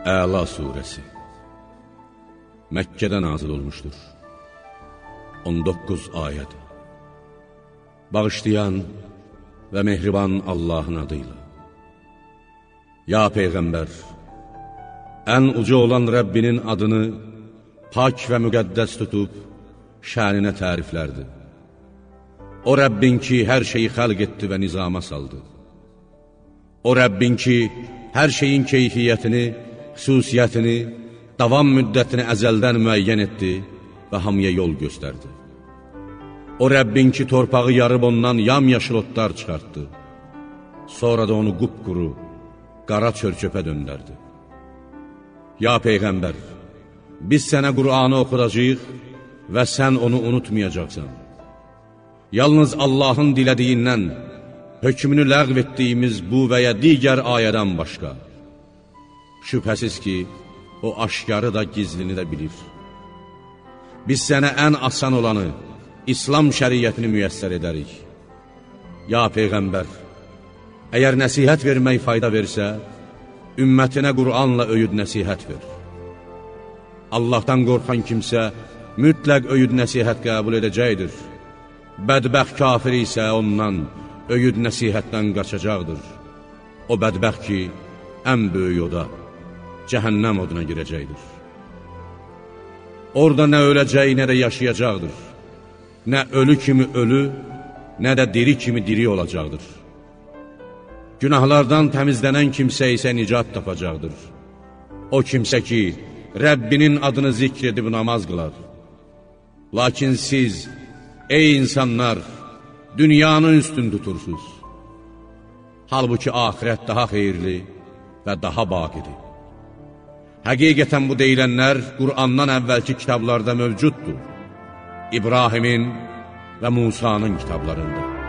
Əla surəsi. Məkkədə nazil olmuşdur. 19 ayəd Bağışlayan və mehriban Allahın adıyla Ya Peyğəmbər Ən uca olan Rəbbinin adını pak və müqəddəs tutub şəninə təriflərdir O Rəbbin ki, hər şeyi xəlq etdi və nizama saldı. O Rəbbin ki, hər şeyin keyfiyyətini xüsusiyyətini, davam müddətini əzəldən müəyyən etdi və hamıya yol göstərdi. O Rəbbin ki, torpağı yarıb ondan yam-yaşıl otlar çıxartdı. Sonra da onu qupquru, qara çörköpə döndərdi. Ya Peyğəmbər, biz sənə Qur'anı oxudacaq və sən onu unutmayacaqsan. Yalnız Allahın dilədiyindən, hökmünü ləğv etdiyimiz bu və ya digər ayədən başqa, Şübhəsiz ki, o aşkarı da, gizlini də bilir. Biz sənə ən asan olanı, İslam şəriyyətini müyəssər edərik. Ya Peyğəmbər, əgər nəsihət vermək fayda versə, ümmətinə Qur'anla öyüd nəsihət ver. Allahdan qorxan kimsə mütləq öyüd nəsihət qəbul edəcəkdir. Bədbəxt kafir isə ondan, öyüd nəsihətdən qaçacaqdır. O bədbəxt ki, ən böyük oda cəhənnəm oduna girəcəkdir. Orada nə öləcək, nə də yaşayacaqdır. Nə ölü kimi ölü, nə də diri kimi diri olacaqdır. Günahlardan təmizlənən kimsə isə nicat tapacaqdır. O kimsə ki, Rəbbinin adını zikr edib namaz qılar. Lakin siz, ey insanlar, dünyanı üstün tutursunuz. Halbuki ahirət daha xeyirli və daha baqidir. Həqiqətən bu deyilənlər Qur'andan əvvəlki kitablarda mövcuddur. İbrahimin və Musanın kitablarında.